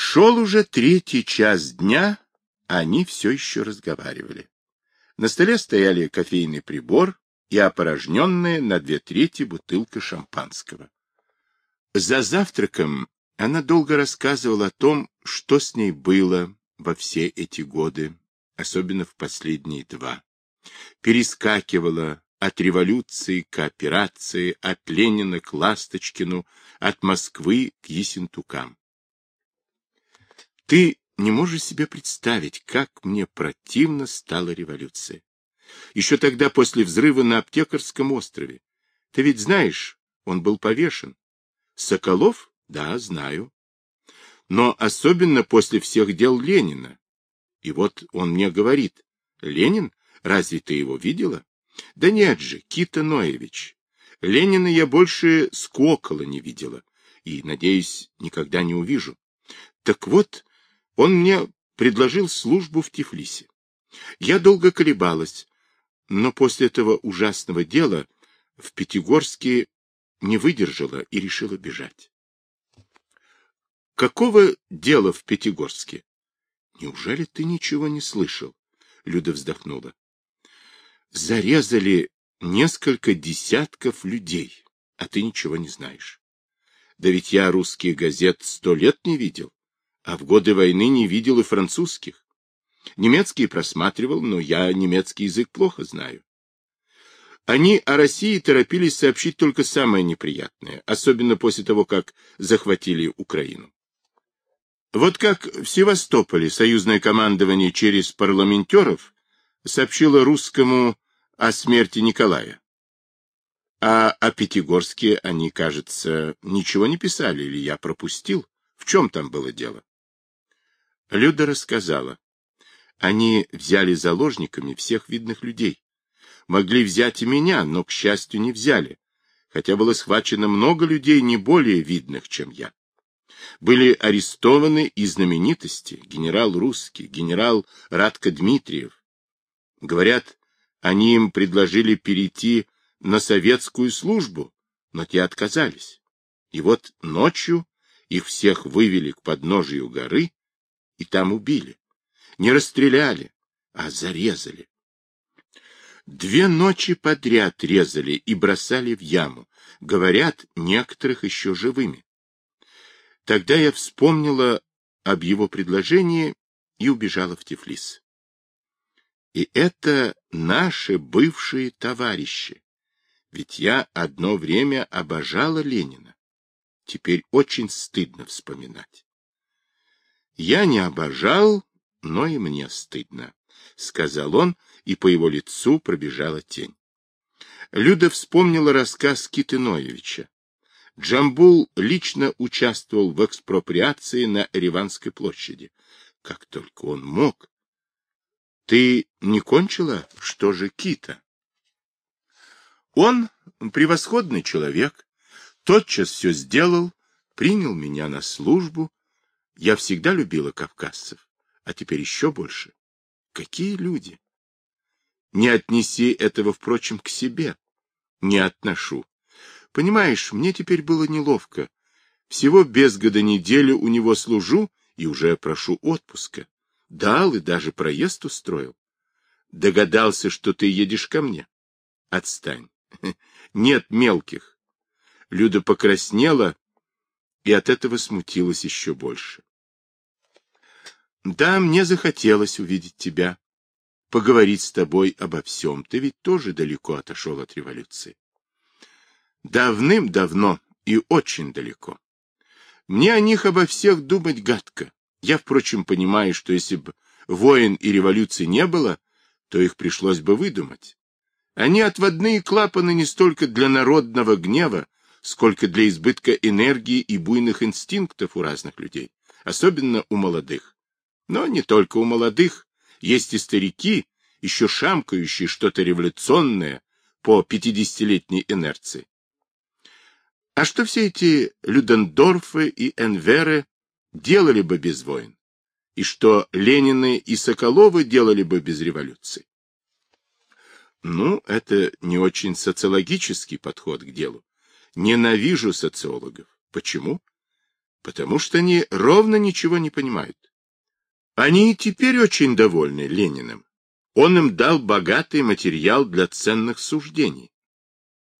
Шел уже третий час дня, а они все еще разговаривали. На столе стояли кофейный прибор и опорожненная на две трети бутылка шампанского. За завтраком она долго рассказывала о том, что с ней было во все эти годы, особенно в последние два. Перескакивала от революции к операции, от Ленина к Ласточкину, от Москвы к Есентукам. Ты не можешь себе представить, как мне противно стала революция. Еще тогда, после взрыва на Аптекарском острове. Ты ведь знаешь, он был повешен. Соколов? Да, знаю. Но особенно после всех дел Ленина. И вот он мне говорит, Ленин, разве ты его видела? Да нет же, Кита Ноевич. Ленина я больше скокола не видела. И, надеюсь, никогда не увижу. Так вот, он мне предложил службу в Тифлисе. Я долго колебалась, но после этого ужасного дела в Пятигорске не выдержала и решила бежать. Какого дела в Пятигорске? Неужели ты ничего не слышал? Люда вздохнула. Зарезали несколько десятков людей, а ты ничего не знаешь. Да ведь я русских газет сто лет не видел, а в годы войны не видел и французских. Немецкий просматривал, но я немецкий язык плохо знаю. Они о России торопились сообщить только самое неприятное, особенно после того, как захватили Украину. Вот как в Севастополе союзное командование через парламентеров сообщило русскому о смерти Николая. А о Пятигорске они, кажется, ничего не писали, или я пропустил. В чем там было дело? Люда рассказала. Они взяли заложниками всех видных людей. Могли взять и меня, но, к счастью, не взяли, хотя было схвачено много людей не более видных, чем я. Были арестованы и знаменитости, генерал Русский, генерал Радко Дмитриев. Говорят, они им предложили перейти на советскую службу, но те отказались. И вот ночью их всех вывели к подножию горы и там убили. Не расстреляли, а зарезали. Две ночи подряд резали и бросали в яму. Говорят, некоторых еще живыми. Тогда я вспомнила об его предложении и убежала в Тифлис. И это наши бывшие товарищи. Ведь я одно время обожала Ленина. Теперь очень стыдно вспоминать. Я не обожал, но и мне стыдно, — сказал он, и по его лицу пробежала тень. Люда вспомнила рассказ Китыноевича. Джамбул лично участвовал в экспроприации на Ереванской площади. Как только он мог. Ты не кончила? Что же Кита? Он превосходный человек, тотчас все сделал, принял меня на службу. Я всегда любила кавказцев а теперь еще больше. Какие люди? Не отнеси этого, впрочем, к себе. Не отношу. Понимаешь, мне теперь было неловко. Всего без года неделю у него служу и уже прошу отпуска. Дал и даже проезд устроил. Догадался, что ты едешь ко мне. Отстань. Нет мелких. Люда покраснела и от этого смутилась еще больше. Да, мне захотелось увидеть тебя, поговорить с тобой обо всем. Ты ведь тоже далеко отошел от революции. Давным-давно и очень далеко. Мне о них обо всех думать гадко. Я, впрочем, понимаю, что если бы войн и революции не было, то их пришлось бы выдумать. Они отводные клапаны не столько для народного гнева, сколько для избытка энергии и буйных инстинктов у разных людей, особенно у молодых. Но не только у молодых. Есть и старики, еще шамкающие что-то революционное по пятидесятилетней инерции. А что все эти Людендорфы и Энверы делали бы без войн? И что Ленины и Соколовы делали бы без революции? Ну, это не очень социологический подход к делу. Ненавижу социологов. Почему? Потому что они ровно ничего не понимают. Они и теперь очень довольны Лениным. Он им дал богатый материал для ценных суждений.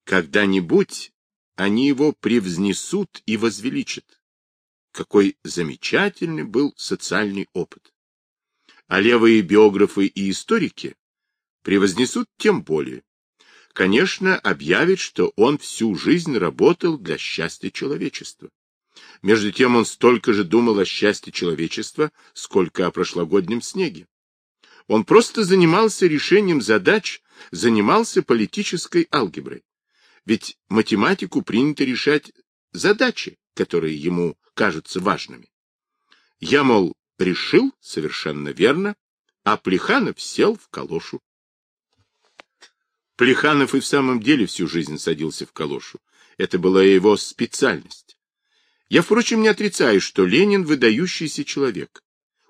Когда-нибудь они его превзнесут и возвеличат. Какой замечательный был социальный опыт. А левые биографы и историки превознесут тем более. Конечно, объявит, что он всю жизнь работал для счастья человечества. Между тем он столько же думал о счастье человечества, сколько о прошлогоднем снеге. Он просто занимался решением задач, занимался политической алгеброй. Ведь математику принято решать задачи, которые ему кажутся важными. Я, мол, решил совершенно верно, а Плеханов сел в калошу. Плеханов и в самом деле всю жизнь садился в калошу. Это была его специальность. Я, впрочем, не отрицаю, что Ленин выдающийся человек.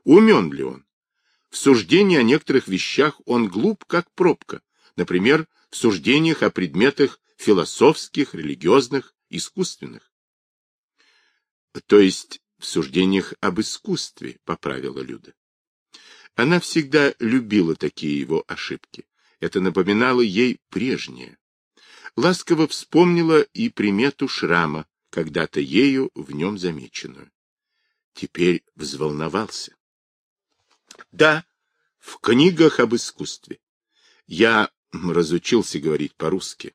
Умен ли он? В суждении о некоторых вещах он глуп, как пробка. Например, в суждениях о предметах философских, религиозных, искусственных. То есть в суждениях об искусстве, поправила Люда. Она всегда любила такие его ошибки. Это напоминало ей прежнее. Ласково вспомнила и примету шрама, когда-то ею в нем замеченную. Теперь взволновался. Да, в книгах об искусстве. Я разучился говорить по-русски.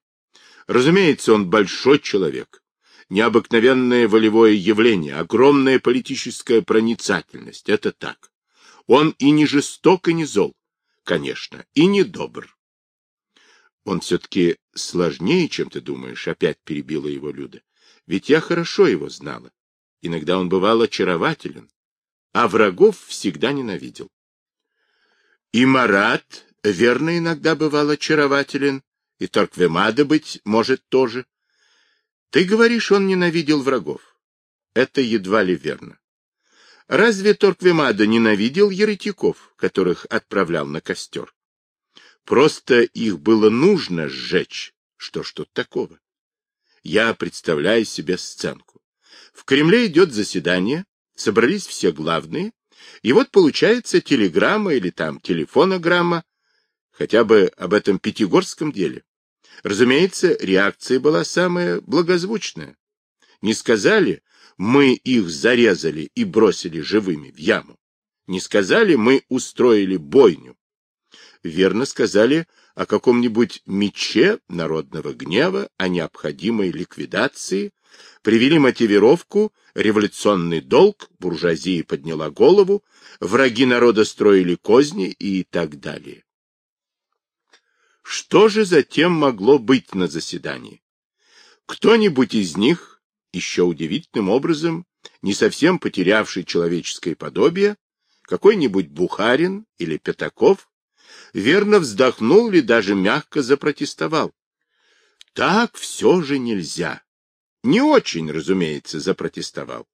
Разумеется, он большой человек. Необыкновенное волевое явление, огромная политическая проницательность. Это так. Он и не жесток, и не зол, конечно, и не добр. Он все-таки сложнее, чем ты думаешь, опять перебила его Люда. Ведь я хорошо его знала. Иногда он бывал очарователен, а врагов всегда ненавидел. И Марат, верно, иногда бывал очарователен, и Торквемада, быть может, тоже. Ты говоришь, он ненавидел врагов. Это едва ли верно. Разве Торквемада ненавидел еретиков, которых отправлял на костер? Просто их было нужно сжечь. Что ж тут такого? Я представляю себе сценку. В Кремле идет заседание, собрались все главные, и вот получается телеграмма или там телефонограмма, хотя бы об этом пятигорском деле. Разумеется, реакция была самая благозвучная. Не сказали, мы их зарезали и бросили живыми в яму. Не сказали, мы устроили бойню. Верно сказали о каком-нибудь мече народного гнева, о необходимой ликвидации, привели мотивировку, революционный долг, буржуазия подняла голову, враги народа строили козни и так далее. Что же затем могло быть на заседании? Кто-нибудь из них, еще удивительным образом, не совсем потерявший человеческое подобие, какой-нибудь Бухарин или Пятаков, верно вздохнул ли даже мягко запротестовал. Так все же нельзя. Не очень, разумеется, запротестовал.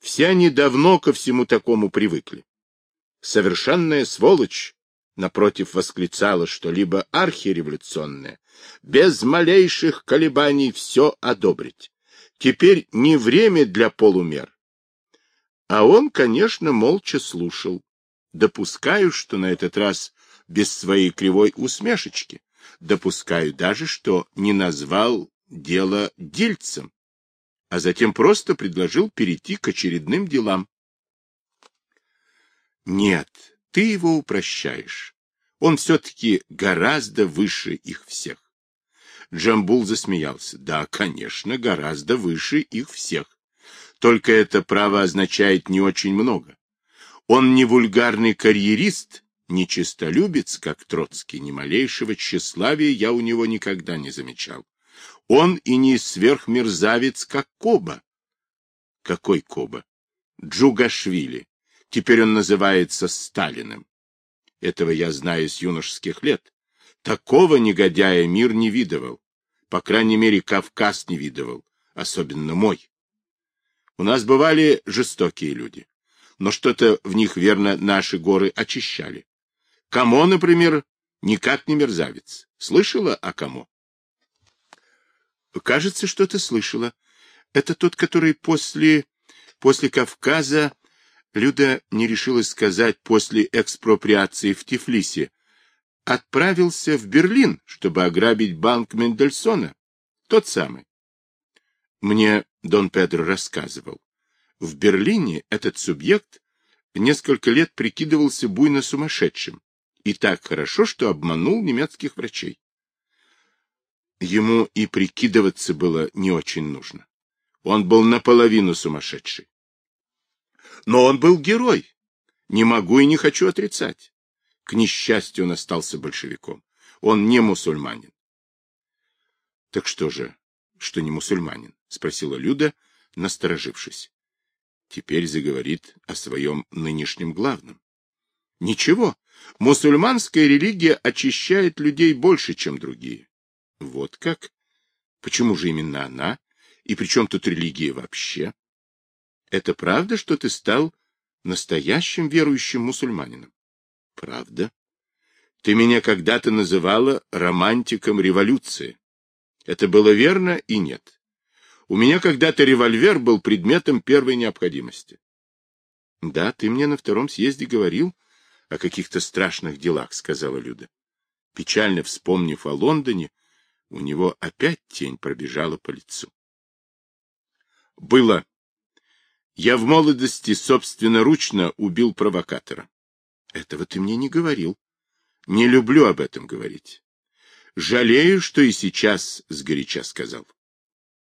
Все они давно ко всему такому привыкли. Совершенная сволочь, напротив, восклицала что-либо архиреволюционное, без малейших колебаний все одобрить. Теперь не время для полумер. А он, конечно, молча слушал. Допускаю, что на этот раз без своей кривой усмешечки. Допускаю даже, что не назвал дело дельцем, а затем просто предложил перейти к очередным делам. Нет, ты его упрощаешь. Он все-таки гораздо выше их всех. Джамбул засмеялся. Да, конечно, гораздо выше их всех. Только это право означает не очень много. Он не вульгарный карьерист, не честолюбец, как Троцкий, ни малейшего тщеславия я у него никогда не замечал. Он и не сверхмерзавец, как Коба. Какой Коба? Джугашвили. Теперь он называется Сталиным. Этого я знаю с юношеских лет. Такого негодяя мир не видывал. По крайней мере, Кавказ не видывал, особенно мой. У нас бывали жестокие люди, но что-то в них, верно, наши горы очищали. Камо, например, никак не мерзавец. Слышала о Камо? Кажется, что-то слышала. Это тот, который после После Кавказа Люда не решилась сказать после экспроприации в Тифлисе. Отправился в Берлин, чтобы ограбить банк Мендельсона. Тот самый. Мне Дон Педро рассказывал. В Берлине этот субъект несколько лет прикидывался буйно сумасшедшим. И так хорошо, что обманул немецких врачей. Ему и прикидываться было не очень нужно. Он был наполовину сумасшедший. Но он был герой. Не могу и не хочу отрицать. К несчастью, он остался большевиком. Он не мусульманин. — Так что же, что не мусульманин? — спросила Люда, насторожившись. Теперь заговорит о своем нынешнем главном. — Ничего, мусульманская религия очищает людей больше, чем другие. — Вот как? Почему же именно она? И при чем тут религия вообще? Это правда, что ты стал настоящим верующим мусульманином? Правда. Ты меня когда-то называла романтиком революции. Это было верно и нет. У меня когда-то револьвер был предметом первой необходимости. Да, ты мне на втором съезде говорил о каких-то страшных делах, сказала Люда. Печально вспомнив о Лондоне, у него опять тень пробежала по лицу. Было, я в молодости собственноручно убил провокатора. Этого ты мне не говорил. Не люблю об этом говорить. Жалею, что и сейчас сгоряча сказал.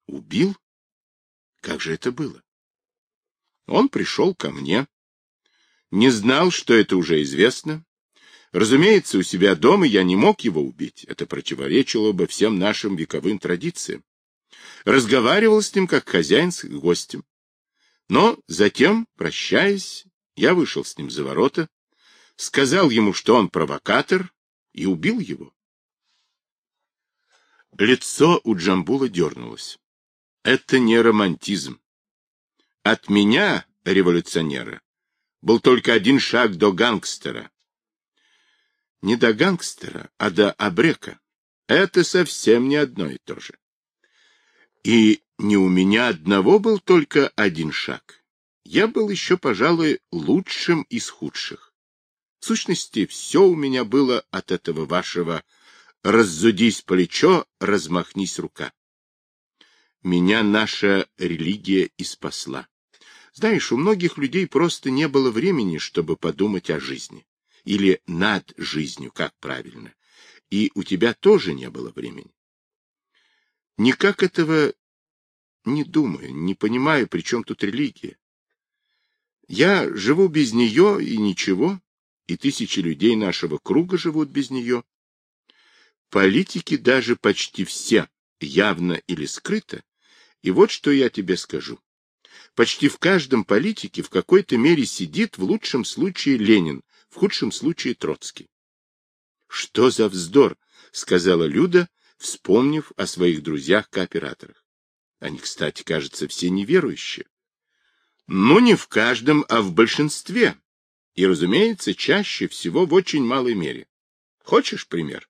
Убил? Как же это было? Он пришел ко мне. Не знал, что это уже известно. Разумеется, у себя дома я не мог его убить. Это противоречило бы всем нашим вековым традициям. Разговаривал с ним как хозяин с гостем. Но затем, прощаясь, я вышел с ним за ворота, сказал ему, что он провокатор, и убил его. Лицо у Джамбула дернулось. Это не романтизм. От меня, революционера, был только один шаг до гангстера. Не до гангстера, а до обрека. Это совсем не одно и то же. И не у меня одного был только один шаг. Я был еще, пожалуй, лучшим из худших. В сущности, все у меня было от этого вашего «раззудись плечо, размахнись рука». Меня наша религия и спасла. Знаешь, у многих людей просто не было времени, чтобы подумать о жизни. Или над жизнью, как правильно. И у тебя тоже не было времени. Никак этого не думаю, не понимаю, при чем тут религия. Я живу без нее и ничего, и тысячи людей нашего круга живут без нее. Политики даже почти все, явно или скрыто, и вот что я тебе скажу. Почти в каждом политике в какой-то мере сидит в лучшем случае Ленин, в худшем случае Троцкий. — Что за вздор? — сказала Люда, вспомнив о своих друзьях-кооператорах. Они, кстати, кажется, все неверующие. Ну, не в каждом, а в большинстве. И, разумеется, чаще всего в очень малой мере. Хочешь пример?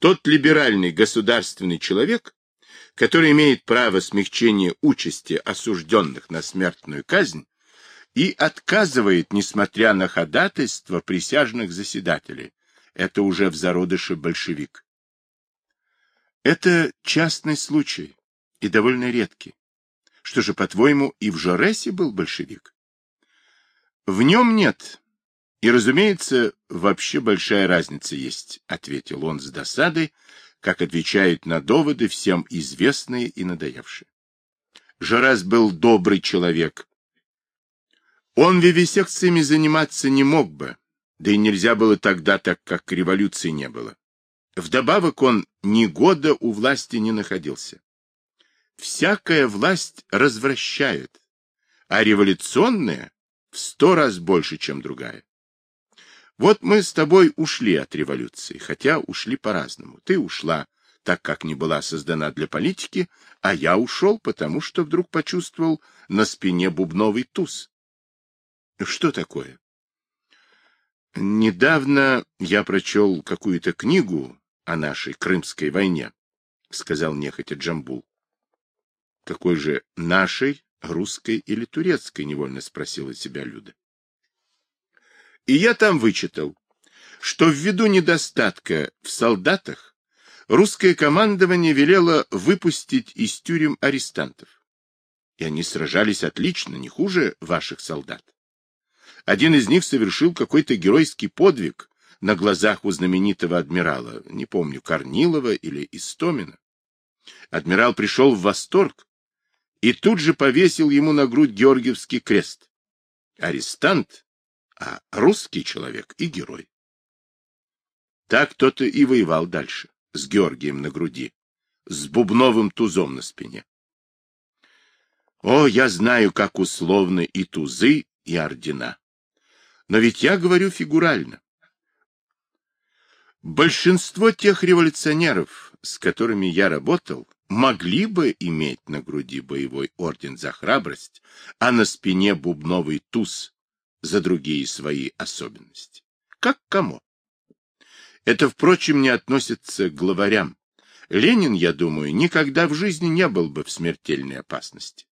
Тот либеральный государственный человек, который имеет право смягчения участи осужденных на смертную казнь и отказывает, несмотря на ходатайство присяжных заседателей, это уже в зародыше большевик. Это частный случай, и довольно редкий. Что же, по-твоему, и в Жоресе был большевик? В нем нет. И, разумеется, вообще большая разница есть, ответил он с досадой, как отвечает на доводы всем известные и надоевшие. Жорес был добрый человек. Он вивисекциями заниматься не мог бы, да и нельзя было тогда, так как революции не было. Вдобавок он ни года у власти не находился. Всякая власть развращает, а революционная в сто раз больше, чем другая. Вот мы с тобой ушли от революции, хотя ушли по-разному. Ты ушла, так как не была создана для политики, а я ушел, потому что вдруг почувствовал на спине бубновый туз. Что такое? Недавно я прочел какую-то книгу о нашей Крымской войне, — сказал нехотя Джамбул. Какой же нашей? Русской или турецкой, невольно спросила себя Люда. И я там вычитал, что ввиду недостатка в солдатах русское командование велело выпустить из тюрем арестантов. И они сражались отлично, не хуже ваших солдат. Один из них совершил какой-то геройский подвиг на глазах у знаменитого адмирала, не помню, Корнилова или Истомина. Адмирал пришел в восторг и тут же повесил ему на грудь Георгиевский крест. Арестант, а русский человек и герой. Так кто-то и воевал дальше, с Георгием на груди, с бубновым тузом на спине. О, я знаю, как условны и тузы, и ордена. Но ведь я говорю фигурально. Большинство тех революционеров, с которыми я работал, могли бы иметь на груди боевой орден за храбрость, а на спине бубновый туз за другие свои особенности. Как кому? Это, впрочем, не относится к главарям. Ленин, я думаю, никогда в жизни не был бы в смертельной опасности.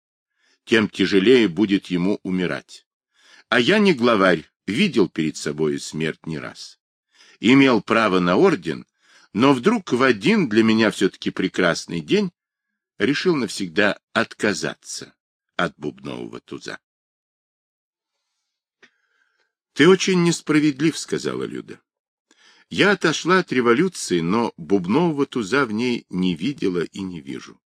Тем тяжелее будет ему умирать. А я не главарь, видел перед собой смерть не раз. Имел право на орден, но вдруг в один для меня все-таки прекрасный день решил навсегда отказаться от бубнового туза. «Ты очень несправедлив», — сказала Люда. «Я отошла от революции, но бубнового туза в ней не видела и не вижу.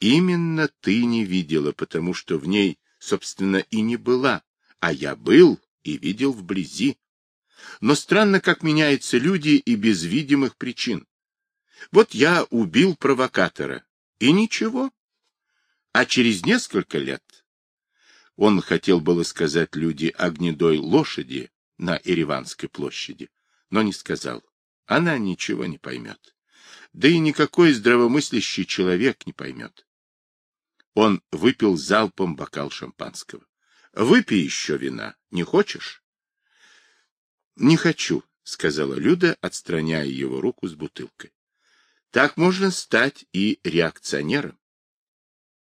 Именно ты не видела, потому что в ней, собственно, и не была, а я был и видел вблизи. Но странно, как меняются люди и без видимых причин. Вот я убил провокатора, и ничего. А через несколько лет он хотел было сказать люди о гнедой лошади на Ереванской площади, но не сказал. Она ничего не поймет. Да и никакой здравомыслящий человек не поймет. Он выпил залпом бокал шампанского. — Выпей еще вина. Не хочешь? — Не хочу, — сказала Люда, отстраняя его руку с бутылкой. Так можно стать и реакционером.